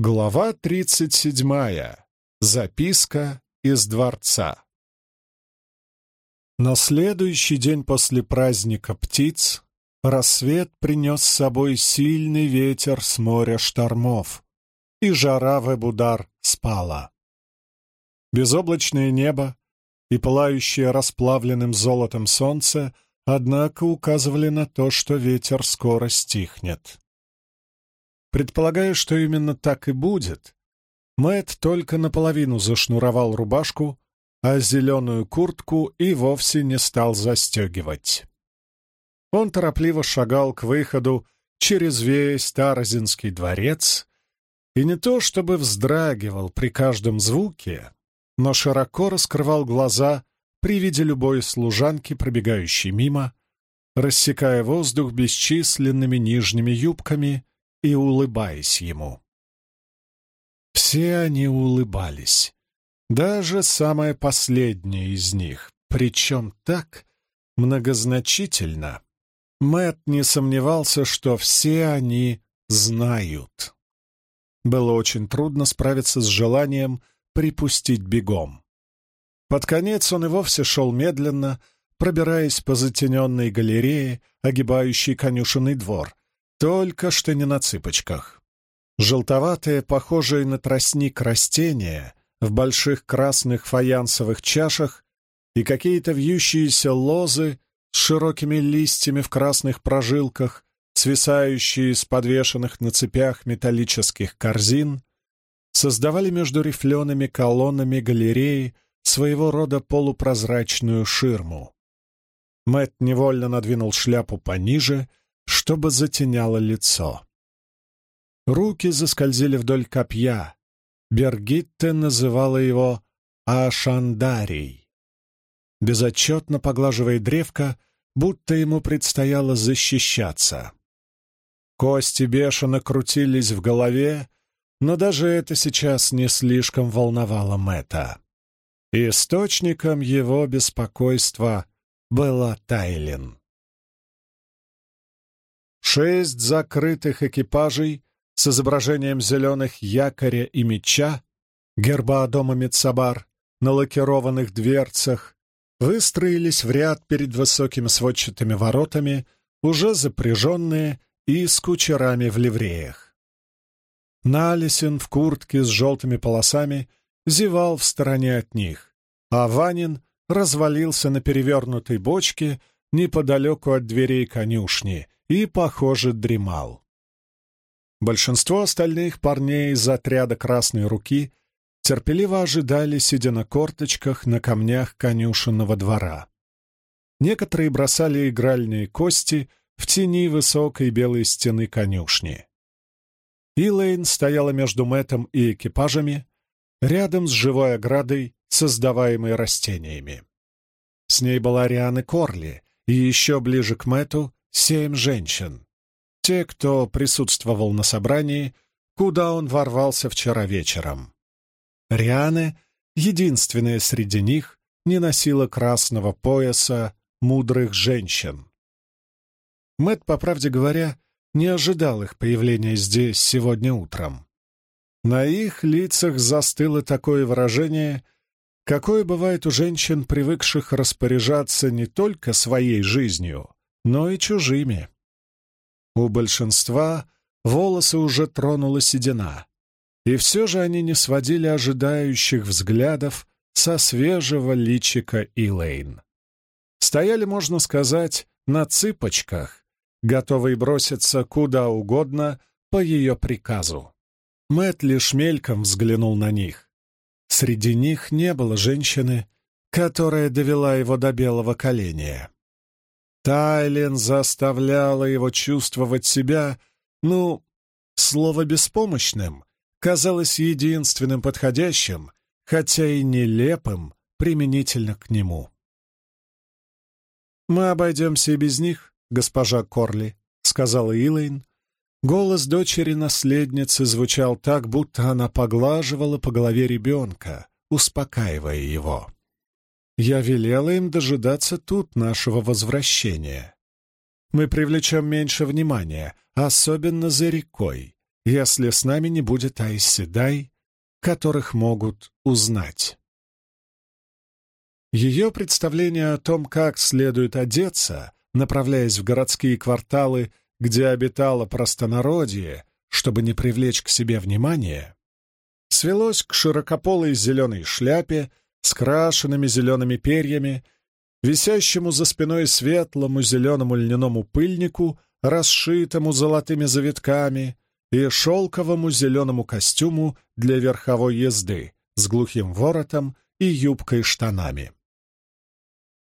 Глава тридцать седьмая. Записка из дворца. На следующий день после праздника птиц рассвет принес с собой сильный ветер с моря штормов, и жара в Эбудар спала. Безоблачное небо и пылающее расплавленным золотом солнце, однако, указывали на то, что ветер скоро стихнет. Предполагая, что именно так и будет, Мэт только наполовину зашнуровал рубашку, а зеленую куртку и вовсе не стал застегивать. Он торопливо шагал к выходу через весь Таразинский дворец и не то чтобы вздрагивал при каждом звуке, но широко раскрывал глаза при виде любой служанки, пробегающей мимо, рассекая воздух бесчисленными нижними юбками и улыбаясь ему. Все они улыбались, даже самая последняя из них, причем так многозначительно. Мэт не сомневался, что все они знают. Было очень трудно справиться с желанием припустить бегом. Под конец он и вовсе шел медленно, пробираясь по затененной галерее, огибающей конюшенный двор, только что не на цыпочках. Желтоватые, похожие на тростник растения в больших красных фаянсовых чашах и какие-то вьющиеся лозы с широкими листьями в красных прожилках, свисающие с подвешенных на цепях металлических корзин, создавали между рифлеными колоннами галереи своего рода полупрозрачную ширму. Мэт невольно надвинул шляпу пониже чтобы затеняло лицо. Руки заскользили вдоль копья. Бергитте называла его Ашандарий. Безотчетно поглаживая древко, будто ему предстояло защищаться. Кости бешено крутились в голове, но даже это сейчас не слишком волновало Мэтта. Источником его беспокойства была Тайлин. Шесть закрытых экипажей с изображением зеленых якоря и меча, герба дома Мецабар, на лакированных дверцах, выстроились в ряд перед высокими сводчатыми воротами, уже запряженные и с кучерами в ливреях. Налисин в куртке с желтыми полосами зевал в стороне от них, а Ванин развалился на перевернутой бочке неподалеку от дверей конюшни и, похоже, дремал. Большинство остальных парней из отряда «Красной руки» терпеливо ожидали, сидя на корточках на камнях конюшенного двора. Некоторые бросали игральные кости в тени высокой белой стены конюшни. Илэйн стояла между Мэттом и экипажами, рядом с живой оградой, создаваемой растениями. С ней была Риана Корли, и еще ближе к Мэтту семь женщин. Те, кто присутствовал на собрании, куда он ворвался вчера вечером. Риане, единственная среди них, не носила красного пояса мудрых женщин. Мэт, по правде говоря, не ожидал их появления здесь сегодня утром. На их лицах застыло такое выражение, какое бывает у женщин, привыкших распоряжаться не только своей жизнью, но и чужими. У большинства волосы уже тронула седина, и все же они не сводили ожидающих взглядов со свежего личика Илэйн. Стояли, можно сказать, на цыпочках, готовые броситься куда угодно по ее приказу. Мэтт лишь мельком взглянул на них. Среди них не было женщины, которая довела его до белого коленя. Тайлен заставляла его чувствовать себя, ну, слово «беспомощным» казалось единственным подходящим, хотя и нелепым применительно к нему. «Мы обойдемся и без них, госпожа Корли», — сказала Илэйн. Голос дочери-наследницы звучал так, будто она поглаживала по голове ребенка, успокаивая его. Я велела им дожидаться тут нашего возвращения. Мы привлечем меньше внимания, особенно за рекой, если с нами не будет Айседай, которых могут узнать. Ее представление о том, как следует одеться, направляясь в городские кварталы, где обитало простонародье, чтобы не привлечь к себе внимания, свелось к широкополой зеленой шляпе с крашенными зелеными перьями, висящему за спиной светлому зеленому льняному пыльнику, расшитому золотыми завитками, и шелковому зеленому костюму для верховой езды с глухим воротом и юбкой-штанами.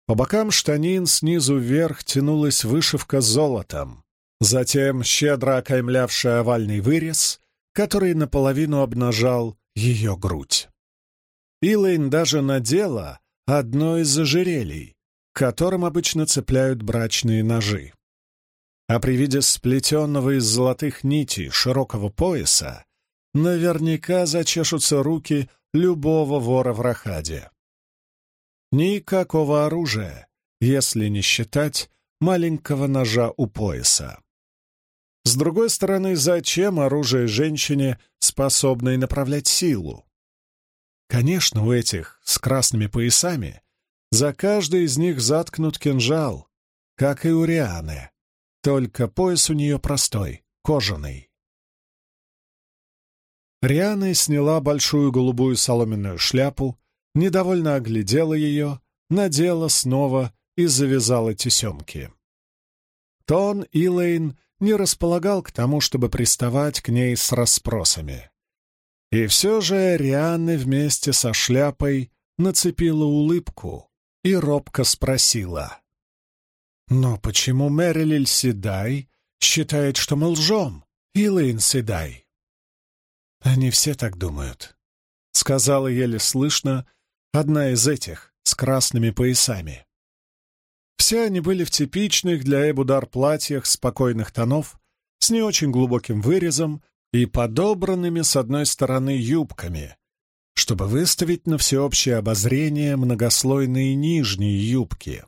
По бокам штанин снизу вверх тянулась вышивка золотом, затем щедро окаймлявшая овальный вырез, который наполовину обнажал ее грудь. Илэйн даже надела одно из ожерелий, к которым обычно цепляют брачные ножи а при виде сплетенного из золотых нитей широкого пояса наверняка зачешутся руки любого вора в Рахаде. Никакого оружия, если не считать маленького ножа у пояса. С другой стороны, зачем оружие женщине, способной направлять силу? Конечно, у этих с красными поясами за каждый из них заткнут кинжал, как и у Рианы, только пояс у нее простой, кожаный. Риана сняла большую голубую соломенную шляпу, недовольно оглядела ее, надела снова и завязала тесемки. Тон Илэйн не располагал к тому, чтобы приставать к ней с расспросами. И все же Рианна вместе со шляпой нацепила улыбку и робко спросила. Но почему Мэрилиль Седай считает, что мы лжем, Илэйн Седай? Они все так думают, — сказала еле слышно одна из этих с красными поясами. Все они были в типичных для Эбудар платьях спокойных тонов, с не очень глубоким вырезом и подобранными с одной стороны юбками, чтобы выставить на всеобщее обозрение многослойные нижние юбки.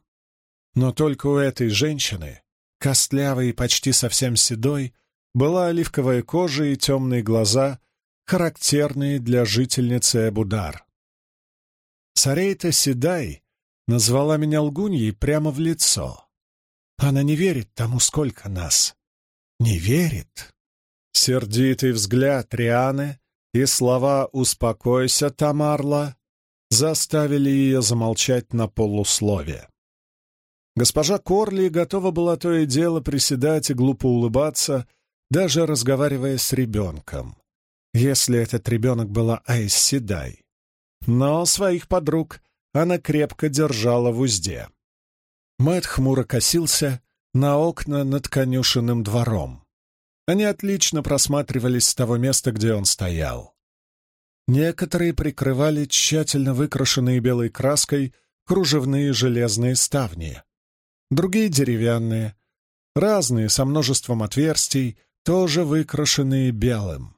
Но только у этой женщины, костлявой и почти совсем седой, была оливковая кожа и темные глаза, характерные для жительницы Эбудар. Сарейта Седай назвала меня лгуньей прямо в лицо. Она не верит тому, сколько нас. Не верит. Сердитый взгляд Рианы и слова «Успокойся, Тамарла» заставили ее замолчать на полуслове. Госпожа Корли готова была то и дело приседать и глупо улыбаться, даже разговаривая с ребенком, если этот ребенок была Айс Седай. Но своих подруг она крепко держала в узде. Мэтт хмуро косился на окна над конюшенным двором. Они отлично просматривались с того места, где он стоял. Некоторые прикрывали тщательно выкрашенные белой краской кружевные железные ставни, другие деревянные, разные, со множеством отверстий, тоже выкрашенные белым.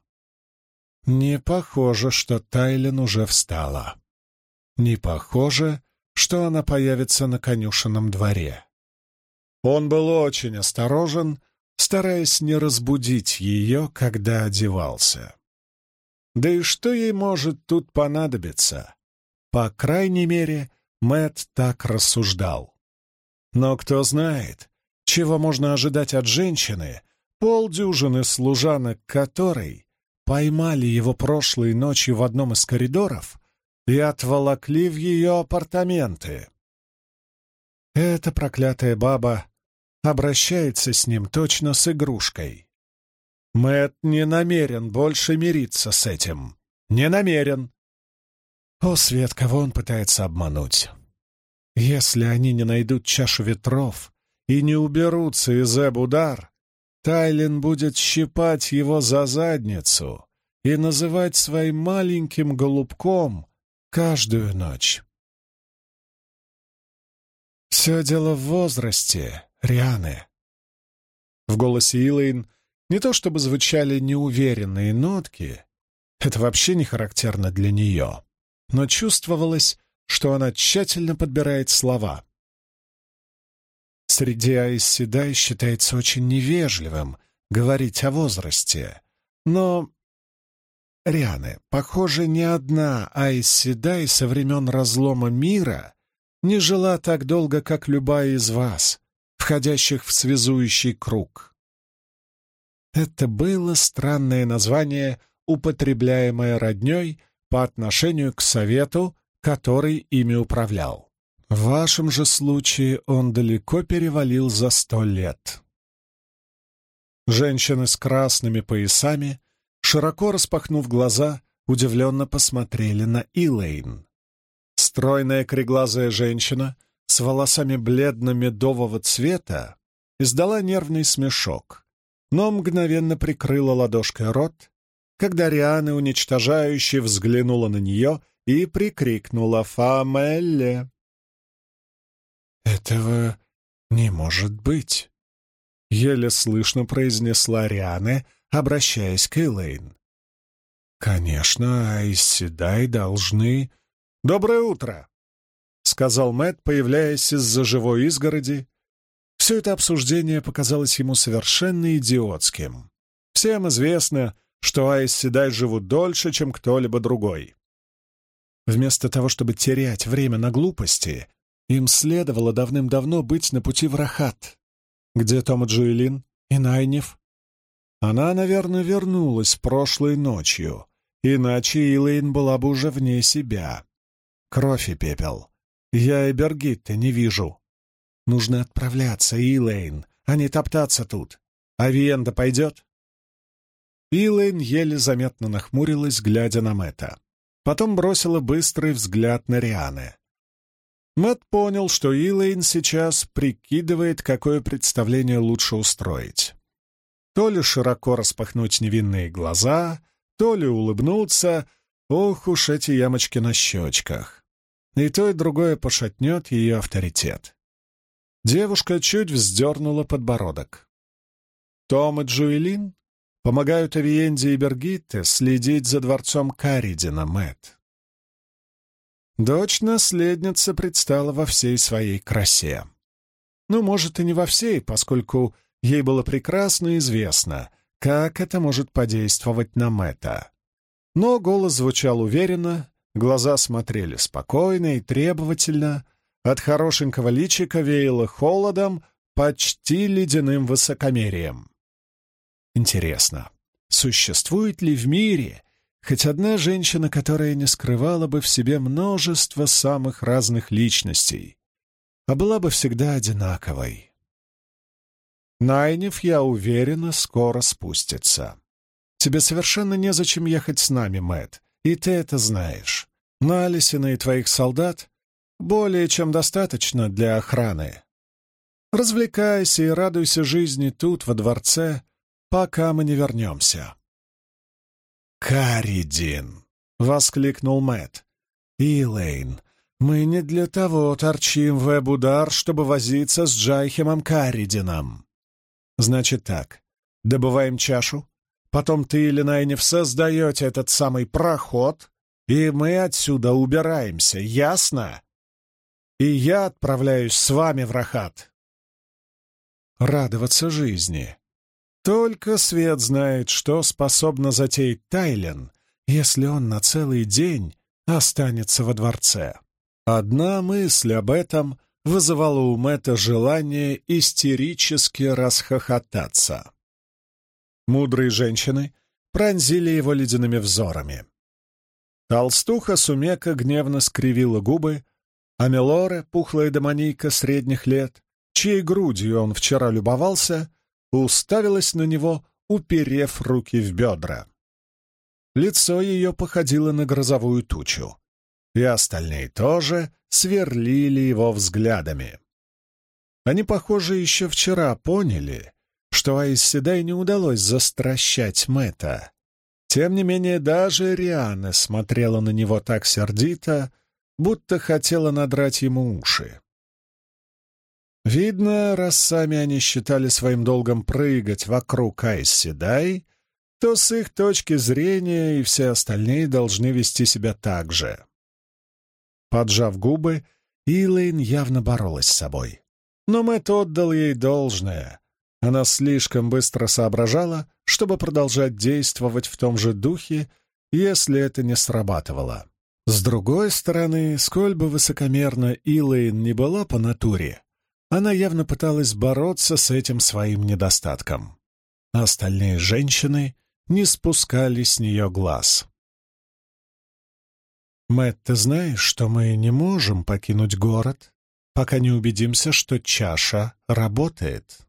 Не похоже, что Тайлин уже встала. Не похоже, что она появится на конюшенном дворе. Он был очень осторожен, стараясь не разбудить ее, когда одевался. Да и что ей может тут понадобиться? По крайней мере, Мэт так рассуждал. Но кто знает, чего можно ожидать от женщины, полдюжины служанок которой поймали его прошлой ночью в одном из коридоров и отволокли в ее апартаменты. Эта проклятая баба обращается с ним точно с игрушкой. Мэт не намерен больше мириться с этим. Не намерен. О, Свет, кого он пытается обмануть? Если они не найдут чашу ветров и не уберутся из Эбудар, Тайлин будет щипать его за задницу и называть своим маленьким голубком каждую ночь. «Все дело в возрасте, Рианы». В голосе Илэйн не то чтобы звучали неуверенные нотки, это вообще не характерно для нее, но чувствовалось что она тщательно подбирает слова. Среди Айсседай считается очень невежливым говорить о возрасте, Но, Рианы, похоже, ни одна Айсседай со времен разлома мира не жила так долго, как любая из вас, входящих в связующий круг. Это было странное название, употребляемое родней по отношению к совету, который ими управлял. В вашем же случае он далеко перевалил за сто лет. Женщины с красными поясами, широко распахнув глаза, удивленно посмотрели на Илэйн. Стройная креглазая женщина с волосами бледно-медового цвета издала нервный смешок, но мгновенно прикрыла ладошкой рот, когда Риана уничтожающе взглянула на нее и прикрикнула «Фамелле!». «Этого не может быть!» — еле слышно произнесла Риане, обращаясь к Элейн. «Конечно, Айсседай должны...» «Доброе утро!» — сказал Мэт, появляясь из-за живой изгороди. Все это обсуждение показалось ему совершенно идиотским. Всем известно, что Айсседай живут дольше, чем кто-либо другой. Вместо того, чтобы терять время на глупости, им следовало давным-давно быть на пути в Рахат. Где Тома Джуэлин и Найнев? Она, наверное, вернулась прошлой ночью, иначе Илэйн была бы уже вне себя. Кровь и пепел. Я и Бергитта не вижу. Нужно отправляться, Илэйн, а не топтаться тут. А Виенда пойдет? Илэйн еле заметно нахмурилась, глядя на Мэтта. Потом бросила быстрый взгляд на Рианы. Мэтт понял, что Илэйн сейчас прикидывает, какое представление лучше устроить. То ли широко распахнуть невинные глаза, то ли улыбнуться. Ох уж эти ямочки на щечках. И то, и другое пошатнет ее авторитет. Девушка чуть вздернула подбородок. Том и Джуэлин помогают Авиенде и Бергитте следить за дворцом Каридина, Мэтт. Дочь-наследница предстала во всей своей красе. Ну, может, и не во всей, поскольку ей было прекрасно известно, как это может подействовать на Мэтта. Но голос звучал уверенно, глаза смотрели спокойно и требовательно, от хорошенького личика веяло холодом, почти ледяным высокомерием. Интересно, существует ли в мире хоть одна женщина, которая не скрывала бы в себе множество самых разных личностей, а была бы всегда одинаковой. Найнев, я уверена, скоро спустится. Тебе совершенно незачем ехать с нами, Мэт, и ты это знаешь. Налисина и твоих солдат более чем достаточно для охраны. Развлекайся и радуйся жизни тут, во дворце, пока мы не вернемся. «Каридин!» — воскликнул Мэт. «Илэйн, мы не для того торчим в Эбудар, чтобы возиться с Джайхемом Каридином. Значит так, добываем чашу, потом ты или Найнев создаете этот самый проход, и мы отсюда убираемся, ясно? И я отправляюсь с вами в Рахат. Радоваться жизни, только свет знает, что способна затеять Тайлен, если он на целый день останется во дворце. Одна мысль об этом вызывала у Мэтта желание истерически расхохотаться. Мудрые женщины пронзили его ледяными взорами. Толстуха Сумека гневно скривила губы, а Мелоре, пухлая демонийка средних лет, чьей грудью он вчера любовался, уставилась на него, уперев руки в бедра. Лицо ее походило на грозовую тучу, и остальные тоже сверлили его взглядами. Они, похоже, еще вчера поняли, что Айсседай не удалось застращать Мэта. Тем не менее, даже Риана смотрела на него так сердито, будто хотела надрать ему уши. Видно, раз сами они считали своим долгом прыгать вокруг Айсседай, то с их точки зрения и все остальные должны вести себя так же. Поджав губы, Илэйн явно боролась с собой. Но Мэтт отдал ей должное. Она слишком быстро соображала, чтобы продолжать действовать в том же духе, если это не срабатывало. С другой стороны, сколь бы высокомерно Илэйн не была по натуре, она явно пыталась бороться с этим своим недостатком. остальные женщины не спускали с нее глаз. «Мэтт, ты знаешь, что мы не можем покинуть город, пока не убедимся, что чаша работает?»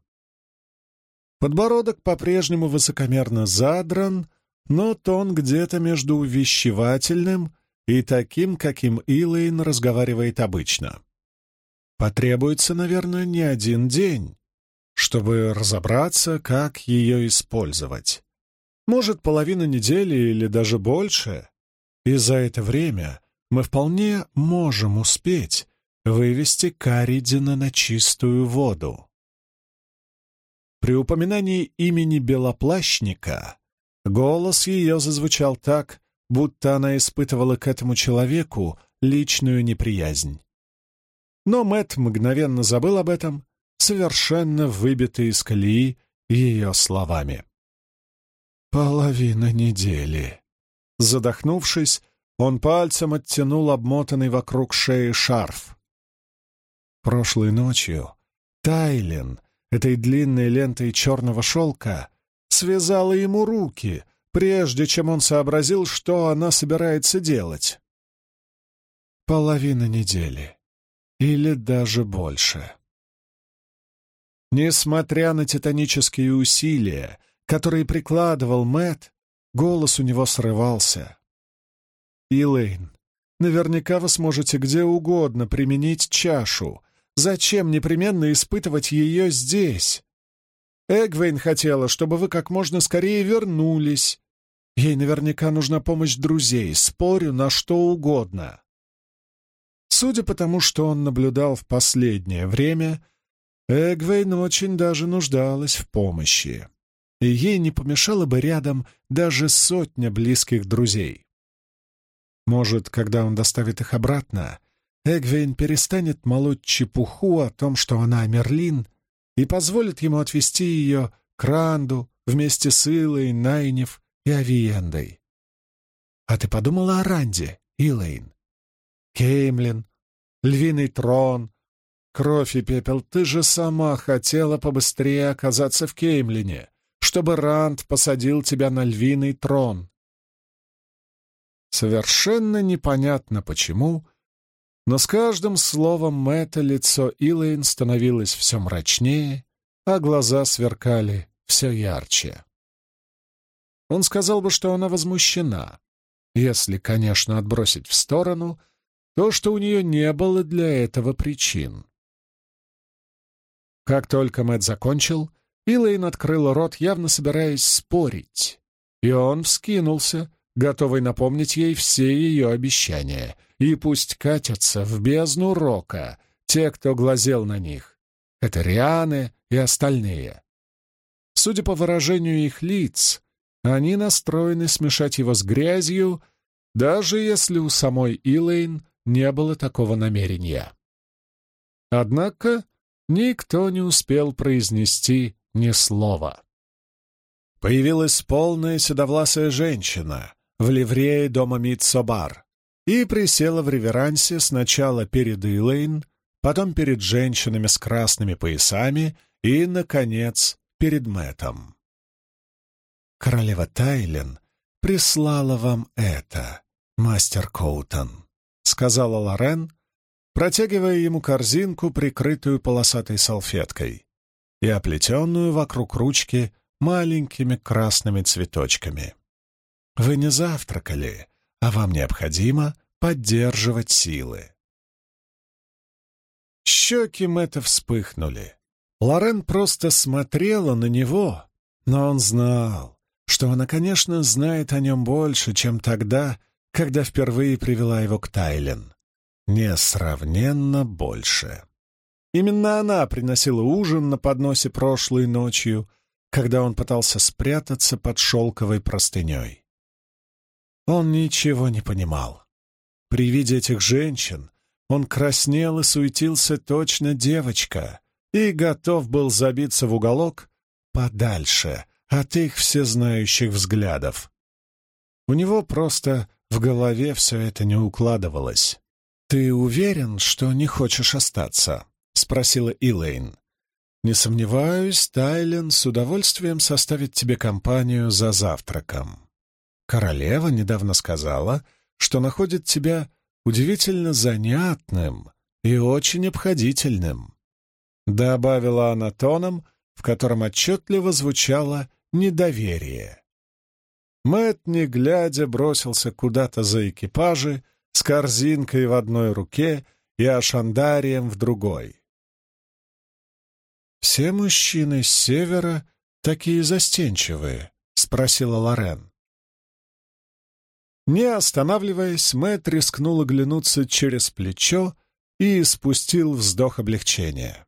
Подбородок по-прежнему высокомерно задран, но тон где-то между увещевательным и таким, каким Илэйн разговаривает обычно. Потребуется, наверное, не один день, чтобы разобраться, как ее использовать. Может, половина недели или даже больше. И за это время мы вполне можем успеть вывести Каридина на чистую воду. При упоминании имени Белоплащника голос ее зазвучал так, будто она испытывала к этому человеку личную неприязнь. Но Мэт мгновенно забыл об этом, совершенно выбитый из колеи ее словами. «Половина недели». Задохнувшись, он пальцем оттянул обмотанный вокруг шеи шарф. Прошлой ночью Тайлен этой длинной лентой черного шелка связала ему руки, прежде чем он сообразил, что она собирается делать. Половина недели. Или даже больше. Несмотря на титанические усилия, которые прикладывал Мэт, голос у него срывался. «Илэйн, наверняка вы сможете где угодно применить чашу, Зачем непременно испытывать ее здесь? Эгвейн хотела, чтобы вы как можно скорее вернулись. Ей наверняка нужна помощь друзей, спорю на что угодно. Судя по тому, что он наблюдал в последнее время, Эгвейн очень даже нуждалась в помощи, и ей не помешало бы рядом даже сотня близких друзей. Может, когда он доставит их обратно, Эгвейн перестанет молоть чепуху о том, что она Мерлин, и позволит ему отвести ее к Ранду вместе с Илой, Найнев и Авиендой. А ты подумала о Ранде, Илэйн? Кеймлин, Львиный трон, кровь и пепел, ты же сама хотела побыстрее оказаться в Кеймлине, чтобы Ранд посадил тебя на Львиный трон. Совершенно непонятно почему, но с каждым словом Мэтта лицо Илэйн становилось все мрачнее, а глаза сверкали все ярче. Он сказал бы, что она возмущена, если, конечно, отбросить в сторону то, что у нее не было для этого причин. Как только Мэтт закончил, Илэйн открыла рот, явно собираясь спорить, и он вскинулся, готовый напомнить ей все ее обещания, и пусть катятся в бездну рока те, кто глазел на них. Это Рианы и остальные. Судя по выражению их лиц, они настроены смешать его с грязью, даже если у самой Илэйн не было такого намерения. Однако никто не успел произнести ни слова. Появилась полная седовласая женщина в ливрее дома Митсобар и присела в реверансе сначала перед Илэйн, потом перед женщинами с красными поясами и, наконец, перед Мэтом. «Королева Тайлен прислала вам это, мастер Коутон», — сказала Лорен, протягивая ему корзинку, прикрытую полосатой салфеткой и оплетенную вокруг ручки маленькими красными цветочками. «Вы не завтракали, а вам необходимо поддерживать силы. Щеки Мэтта вспыхнули. Лорен просто смотрела на него, но он знал, что она, конечно, знает о нем больше, чем тогда, когда впервые привела его к Тайлен. Несравненно больше. Именно она приносила ужин на подносе прошлой ночью, когда он пытался спрятаться под шелковой простыней. Он ничего не понимал. При виде этих женщин он краснел и суетился точно девочка и готов был забиться в уголок подальше от их всезнающих взглядов. У него просто в голове все это не укладывалось. «Ты уверен, что не хочешь остаться?» — спросила Илэйн. «Не сомневаюсь, Тайлен с удовольствием составит тебе компанию за завтраком. Королева недавно сказала, что находит тебя удивительно занятным и очень обходительным», — добавила она тоном, в котором отчетливо звучало недоверие. Мэт, не глядя, бросился куда-то за экипажи с корзинкой в одной руке и ашандарием в другой. «Все мужчины с севера такие застенчивые?» — спросила Лорен. Не останавливаясь, Мэтт рискнул оглянуться через плечо и спустил вздох облегчения.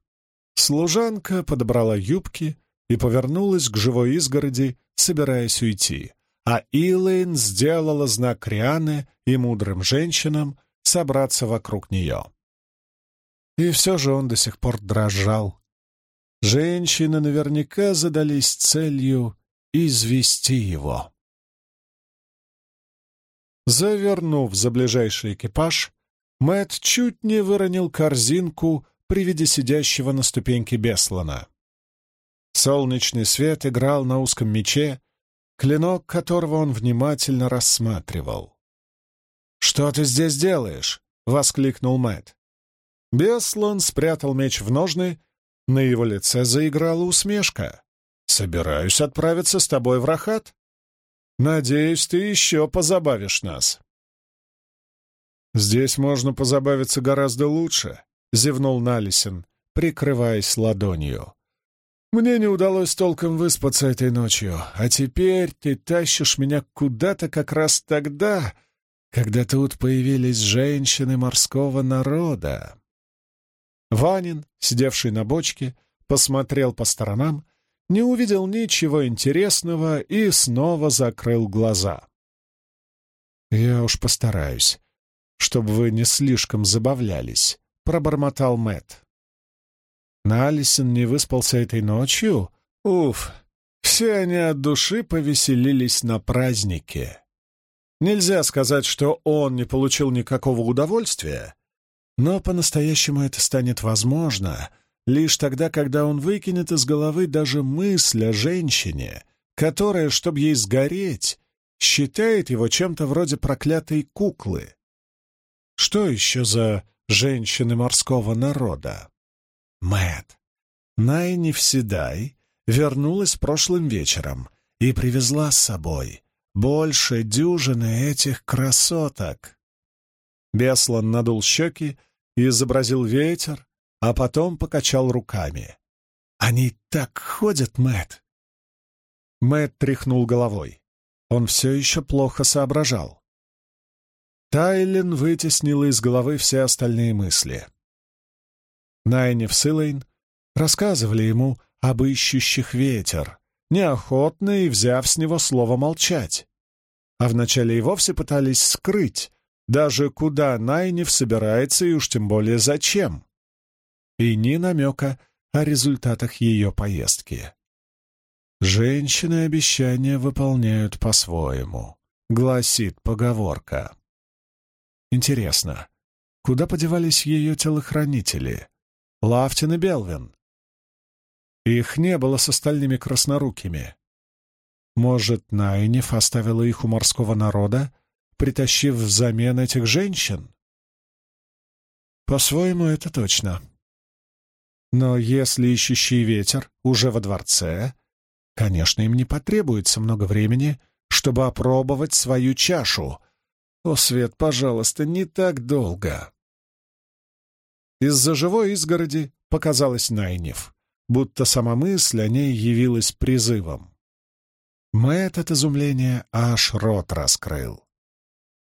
Служанка подобрала юбки и повернулась к живой изгороди, собираясь уйти а Илэйн сделала знак Рианы и мудрым женщинам собраться вокруг нее. И все же он до сих пор дрожал. Женщины наверняка задались целью извести его. Завернув за ближайший экипаж, Мэт чуть не выронил корзинку при виде сидящего на ступеньке Беслана. Солнечный свет играл на узком мече, клинок которого он внимательно рассматривал. «Что ты здесь делаешь?» — воскликнул Мэтт. Беслан спрятал меч в ножны, на его лице заиграла усмешка. «Собираюсь отправиться с тобой в Рахат. Надеюсь, ты еще позабавишь нас». «Здесь можно позабавиться гораздо лучше», — зевнул Налисин, прикрываясь ладонью. Мне не удалось толком выспаться этой ночью, а теперь ты тащишь меня куда-то как раз тогда, когда тут появились женщины морского народа. Ванин, сидевший на бочке, посмотрел по сторонам, не увидел ничего интересного и снова закрыл глаза. «Я уж постараюсь, чтобы вы не слишком забавлялись», — пробормотал Мэт. Налисен не выспался этой ночью? Уф, все они от души повеселились на празднике. Нельзя сказать, что он не получил никакого удовольствия, но по-настоящему это станет возможно лишь тогда, когда он выкинет из головы даже мысль о женщине, которая, чтобы ей сгореть, считает его чем-то вроде проклятой куклы. Что еще за женщины морского народа? Мэт, Найни Вседай вернулась прошлым вечером и привезла с собой больше дюжины этих красоток. Беслан надул щеки и изобразил ветер, а потом покачал руками. «Они так ходят, Мэт. Мэт тряхнул головой. Он все еще плохо соображал. Тайлин вытеснила из головы все остальные мысли. Найнев с рассказывали ему об ищущих ветер, неохотно и взяв с него слово молчать. А вначале и вовсе пытались скрыть, даже куда Найнев собирается и уж тем более зачем. И ни намека о результатах ее поездки. «Женщины обещания выполняют по-своему», — гласит поговорка. Интересно, куда подевались ее телохранители? Лафтин и Белвин. Их не было с остальными краснорукими. Может, Найниф оставила их у морского народа, притащив взамен этих женщин? По-своему, это точно. Но если ищущий ветер уже во дворце, конечно, им не потребуется много времени, чтобы опробовать свою чашу. О, Свет, пожалуйста, не так долго. Из-за живой изгороди показалась Найнев, будто сама мысль о ней явилась призывом. Мэтт от изумления аж рот раскрыл.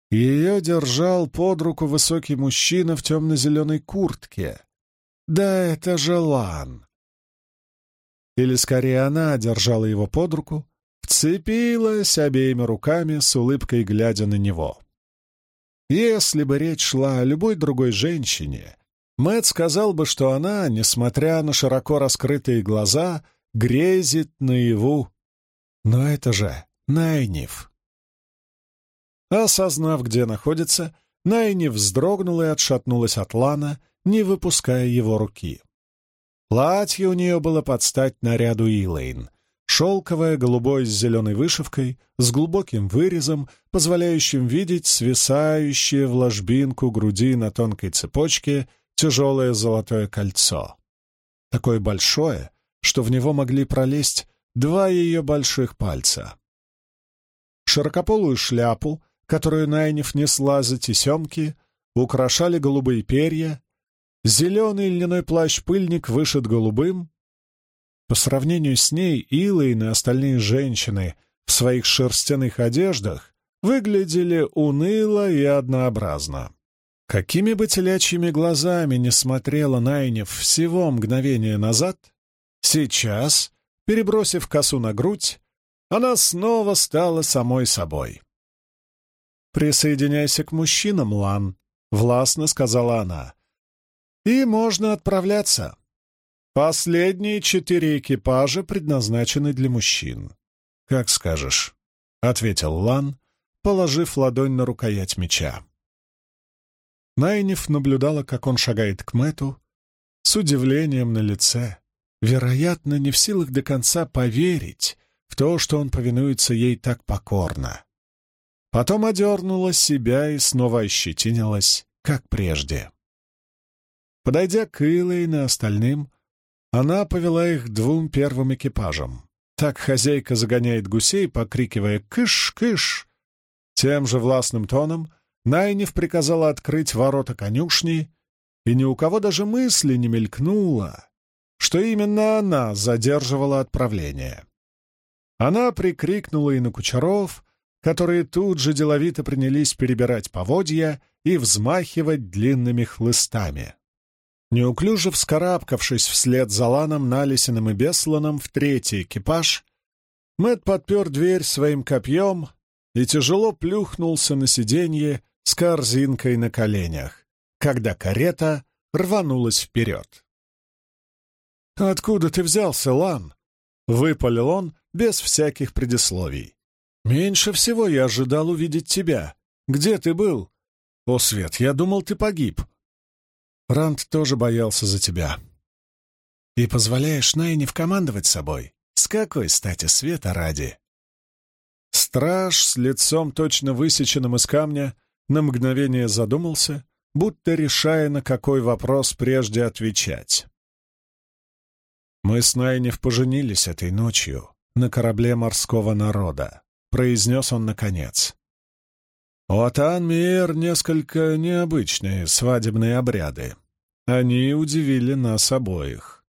Ее держал под руку высокий мужчина в темно-зеленой куртке. Да это же Лан! Или скорее она держала его под руку, вцепилась обеими руками с улыбкой, глядя на него. Если бы речь шла о любой другой женщине, Мэт сказал бы, что она, несмотря на широко раскрытые глаза, грезит наяву. Но это же Найниф. Осознав, где находится, Найниф вздрогнула и отшатнулась от Лана, не выпуская его руки. Платье у нее было под стать наряду Илэйн. Шелковое, голубое с зеленой вышивкой, с глубоким вырезом, позволяющим видеть свисающее в ложбинку груди на тонкой цепочке тяжелое золотое кольцо. Такое большое, что в него могли пролезть два ее больших пальца. Широкополую шляпу, которую Найниф несла за тесемки, украшали голубые перья, зеленый льняной плащ-пыльник вышит голубым. По сравнению с ней Илайн и остальные женщины в своих шерстяных одеждах выглядели уныло и однообразно. Какими бы телячьими глазами не смотрела Найнев всего мгновение назад, сейчас, перебросив косу на грудь, она снова стала самой собой. «Присоединяйся к мужчинам, Лан», — властно сказала она. «И можно отправляться. Последние четыре экипажа предназначены для мужчин». «Как скажешь», — ответил Лан, положив ладонь на рукоять меча. Найниф наблюдала, как он шагает к Мэту, с удивлением на лице, вероятно, не в силах до конца поверить в то, что он повинуется ей так покорно. Потом одернула себя и снова ощетинилась, как прежде. Подойдя к Илэйн и остальным, она повела их двум первым экипажам. Так хозяйка загоняет гусей, покрикивая «Кыш! — Тем же властным тоном Найнев приказала открыть ворота конюшни, и ни у кого даже мысли не мелькнуло, что именно она задерживала отправление. Она прикрикнула и на кучеров, которые тут же деловито принялись перебирать поводья и взмахивать длинными хлыстами. Неуклюже вскарабкавшись вслед за Ланом, Налисиным и Бесланом в третий экипаж, Мэт подпер дверь своим копьем и тяжело плюхнулся на сиденье с корзинкой на коленях, когда карета рванулась вперед. «Откуда ты взялся, Лан?» — выпалил он без всяких предисловий. «Меньше всего я ожидал увидеть тебя. Где ты был?» «О, Свет, я думал, ты погиб». Ранд тоже боялся за тебя. «И позволяешь Найне командовать собой? С какой стати Света ради?» Страж с лицом точно высеченным из камня на мгновение задумался, будто решая, на какой вопрос прежде отвечать. «Мы с Найнев поженились этой ночью на корабле морского народа», — произнес он наконец. У Атан-Миер несколько необычные свадебные обряды. Они удивили нас обоих.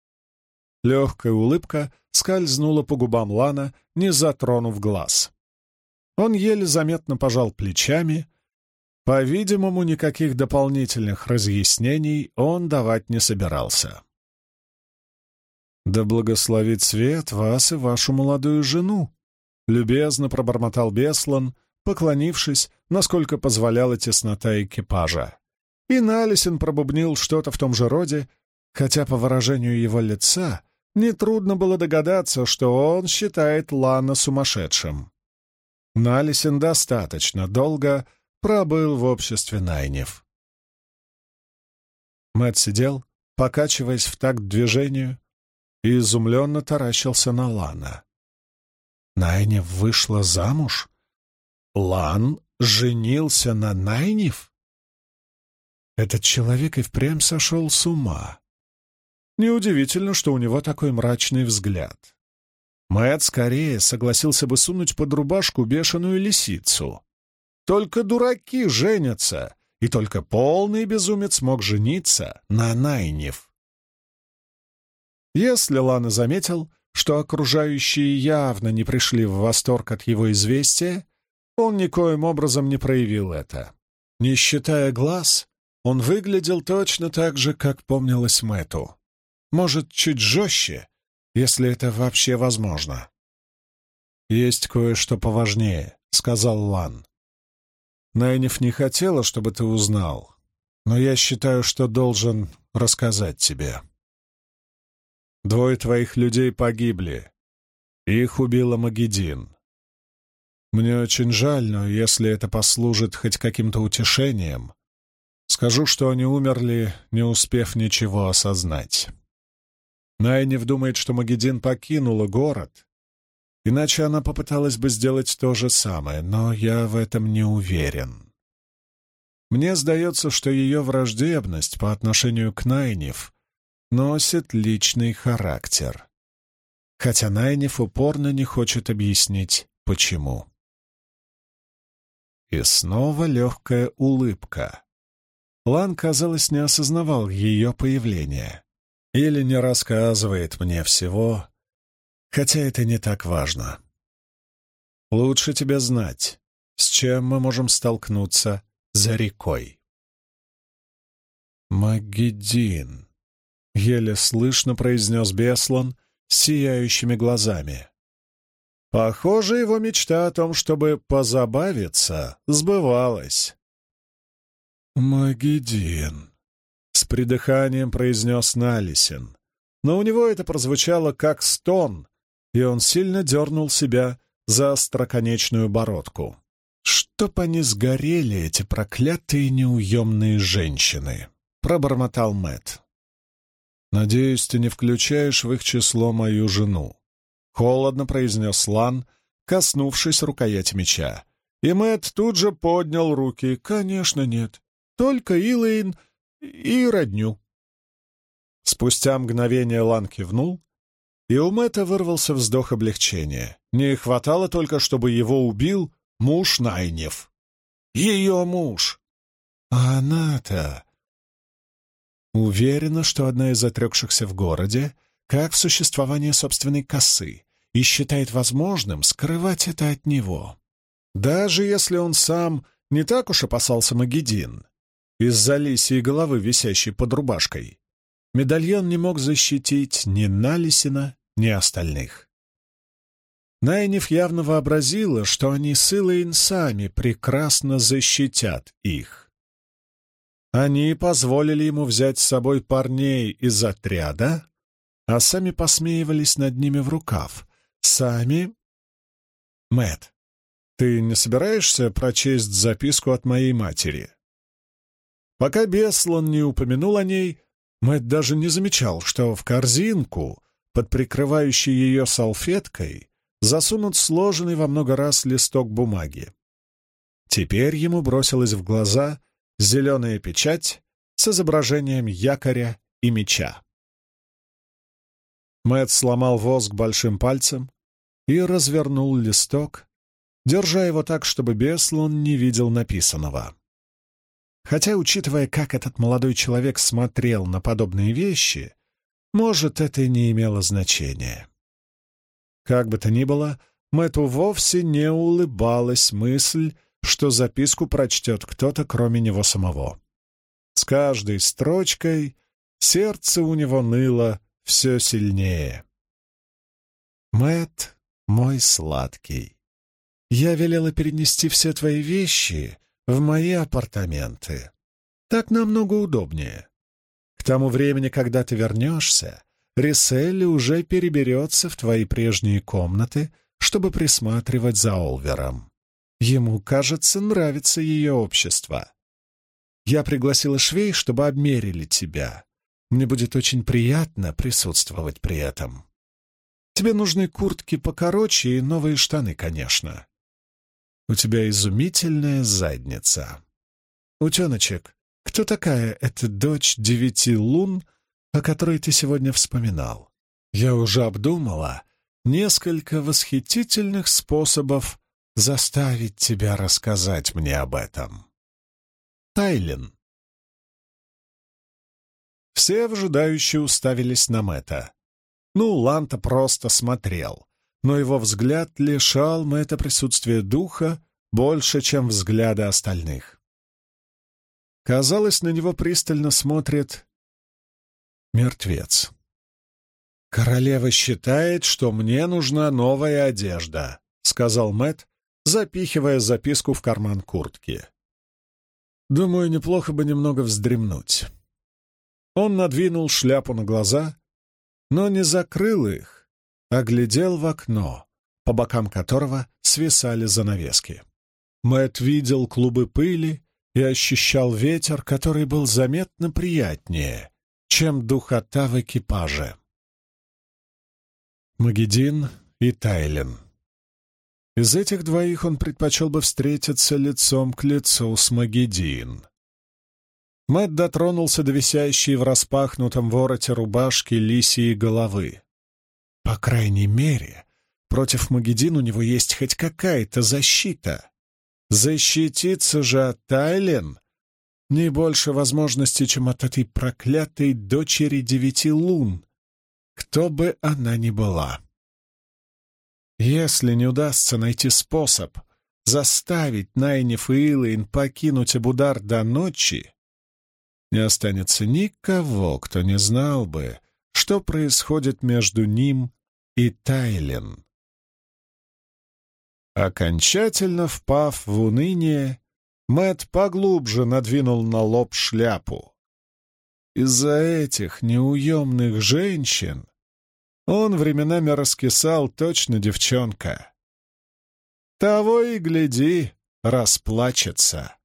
Легкая улыбка скользнула по губам Лана, не затронув глаз. Он еле заметно пожал плечами, по-видимому, никаких дополнительных разъяснений он давать не собирался. «Да благословит свет вас и вашу молодую жену!» — любезно пробормотал Беслан, поклонившись, насколько позволяла теснота экипажа. И Налисин пробубнил что-то в том же роде, хотя по выражению его лица нетрудно было догадаться, что он считает Лана сумасшедшим. Налисин достаточно долго пробыл в обществе Найнев. Мэт сидел, покачиваясь в такт движению, и изумленно таращился на Лана. Найнев вышла замуж? Лан женился на Найнев? Этот человек и впрямь сошел с ума. Неудивительно, что у него такой мрачный взгляд. Мэт скорее согласился бы сунуть под рубашку бешеную лисицу. Только дураки женятся, и только полный безумец мог жениться на Найнев. Если Лана заметил, что окружающие явно не пришли в восторг от его известия, он никоим образом не проявил это. Не считая глаз, он выглядел точно так же, как помнилось Мэту. Может, чуть жестче, если это вообще возможно. «Есть кое-что поважнее», — сказал Лан. Найниф не хотела, чтобы ты узнал, но я считаю, что должен рассказать тебе. Двое твоих людей погибли. Их убила Магедин. Мне очень жаль, но если это послужит хоть каким-то утешением, скажу, что они умерли, не успев ничего осознать. Найнев думает, что Магедин покинула город, иначе она попыталась бы сделать то же самое, но я в этом не уверен. Мне сдается, что ее враждебность по отношению к Найнев носит личный характер, хотя Найнев упорно не хочет объяснить, почему. И снова легкая улыбка. Лан, казалось, не осознавал ее появления. Или не рассказывает мне всего, хотя это не так важно. Лучше тебе знать, с чем мы можем столкнуться за рекой. «Магеддин», — еле слышно произнес Беслан сияющими глазами. Похоже, его мечта о том, чтобы позабавиться, сбывалась. «Магеддин», — с придыханием произнес Налисин. Но у него это прозвучало как стон, и он сильно дернул себя за остроконечную бородку. «Чтоб они сгорели, эти проклятые неуемные женщины!» — пробормотал Мэт. «Надеюсь, ты не включаешь в их число мою жену», — холодно произнес Лан, коснувшись рукояти меча. И Мэт тут же поднял руки. «Конечно нет. Только Илэйн и родню». Спустя мгновение Лан кивнул, и у Мэтта вырвался вздох облегчения. Не хватало только, чтобы его убил муж Найнев. Ее муж. А она-то... Уверена, что одна из отрекшихся в городе, как в существовании собственной косы, и считает возможным скрывать это от него. Даже если он сам не так уж опасался Магедин из-за лисьей головы, висящей под рубашкой, медальон не мог защитить ни Налисина, ни остальных. Найниф явно вообразила, что они с Илэйн сами прекрасно защитят их. Они позволили ему взять с собой парней из отряда, а сами посмеивались над ними в рукав. Сами... Мэт, ты не собираешься прочесть записку от моей матери? Пока Беслан не упомянул о ней, Мэт даже не замечал, что в корзинку, под прикрывающей ее салфеткой, засунут сложенный во много раз листок бумаги. Теперь ему бросилась в глаза зеленая печать с изображением якоря и меча. Мэт сломал воск большим пальцем и развернул листок, держа его так, чтобы Беслун не видел написанного. Хотя, учитывая, как этот молодой человек смотрел на подобные вещи, может, это и не имело значения. Как бы то ни было, Мэтту вовсе не улыбалась мысль, что записку прочтет кто-то, кроме него самого. С каждой строчкой сердце у него ныло все сильнее. Мэт, мой сладкий, я велела перенести все твои вещи в мои апартаменты. Так намного удобнее. К тому времени, когда ты вернешься, Риселли уже переберется в твои прежние комнаты, чтобы присматривать за Олвером. Ему, кажется, нравится ее общество. Я пригласила швей, чтобы обмерили тебя. Мне будет очень приятно присутствовать при этом. Тебе нужны куртки покороче и новые штаны, конечно. У тебя изумительная задница. Утеночек, кто такая эта дочь девяти лун, о которой ты сегодня вспоминал. Я уже обдумала несколько восхитительных способов заставить тебя рассказать мне об этом. Тайлин. Все вжидающие уставились на Мэтта. Ну, Ланта просто смотрел, но его взгляд лишал Мэтта присутствия духа больше, чем взгляда остальных. Казалось, на него пристально смотрит Мертвец. «Королева считает, что мне нужна новая одежда», — сказал Мэт, запихивая записку в карман куртки. «Думаю, неплохо бы немного вздремнуть». Он надвинул шляпу на глаза, но не закрыл их, оглядел в окно, по бокам которого свисали занавески. Мэт видел клубы пыли и ощущал ветер, который был заметно приятнее, чем духота в экипаже. Магедин и Тайлен. Из этих двоих он предпочел бы встретиться лицом к лицу с Магедин. Мэтт дотронулся до висящей в распахнутом вороте рубашки лисии головы. По крайней мере, против Магедин у него есть хоть какая-то защита. Защититься же от Тайлен не больше возможности, чем от этой проклятой дочери девяти лун, кто бы она ни была. Если не удастся найти способ заставить Найниф и Илэйн покинуть Абудар до ночи, не останется никого, кто не знал бы, что происходит между ним и Тайлен. Окончательно впав в уныние, Мэт поглубже надвинул на лоб шляпу. Из-за этих неуемных женщин он временами раскисал точно девчонка. Того и гляди, расплачется.